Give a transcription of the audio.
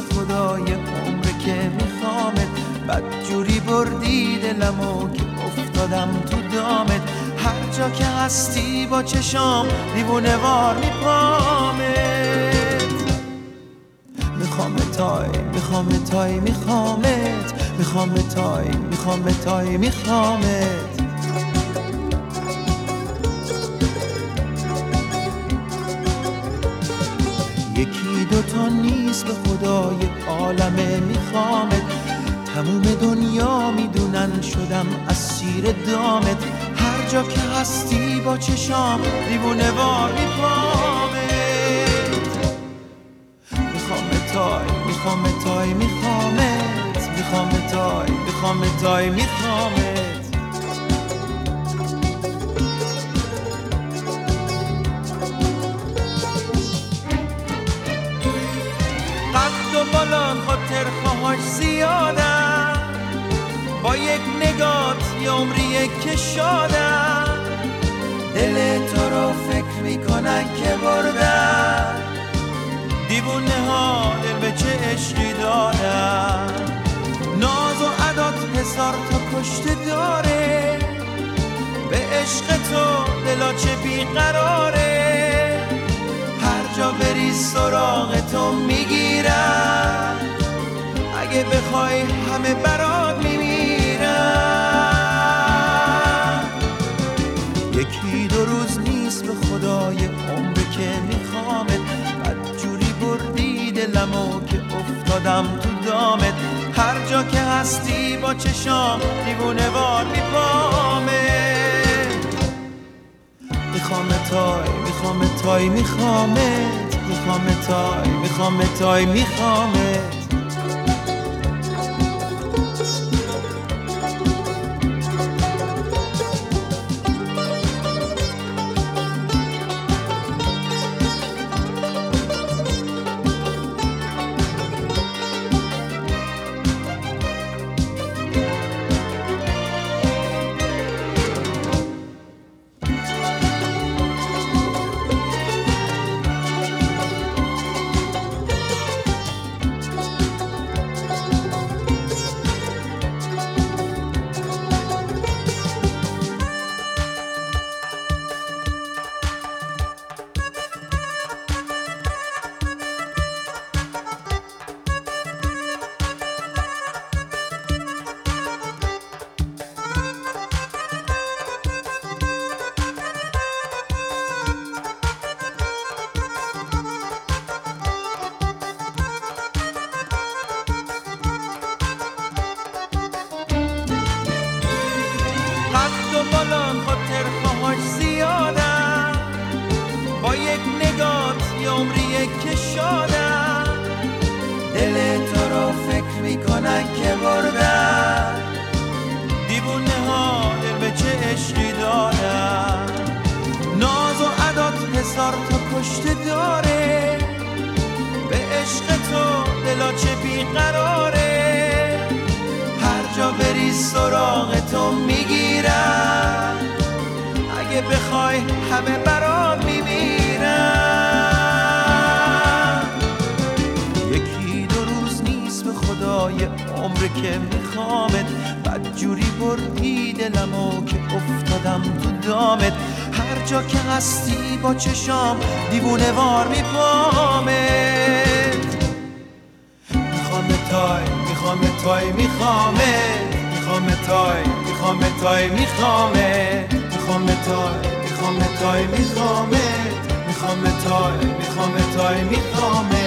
خدای عمر که میخوامت بدجوری بردی دلمو که افتادم تو دامت. هر جا که هستی با چشام دیوونه وار میپامت می‌خوام تای می‌خوام تای میخوامت. می‌خوام تای می‌خوام تای میخوامت. دوتا نیست به خدای عالمه میخوامت. تموم دنیا می‌دونن شدم اسیر دامت. هر جا که هستی با چشام دیوونه وار میپامت می‌خوام تای می‌خوام تای میخوامت. می‌خوام تای می‌خوام تای میخوامت. یک نگات یه عمریه که شادم. دل تو رو فکر می‌کنن که بردن دیوونه ها دل به چه عشقی دارن ناز و عدات هزار تا کشته داره. به عشق تو دلا چه بیقراره. هر جا بری سراغ تو می‌گیرن اگه بخوای همه برات بردی دلمو که افتادم تو دامت. هر جا که هستی با چشام دیوونه وار میپامت می‌خوام تای می‌خوام تای میخوامت می‌خوام تای می‌خوام تای میخوامت شادم دل تو رو فکر می‌کنن که بردن دیوونه ها دل به چه عشقی دارن ناز و عدات هزار تا کشته داره. به عشق تو دلا چه بیقراره. هر جا بری سراغ تو می‌گیرن اگه بخوای همه بردی دلمو که افتادم تو دامت. هر جا که هستی با چشام دیوونه وار میپامت می‌خوام تای می‌خوام تای میخوامت می‌خوام تای می‌خوام تای میخوامت می‌خوام تای می‌خوام تای میخوامت می‌خوام تای می‌خوام تای میخوامت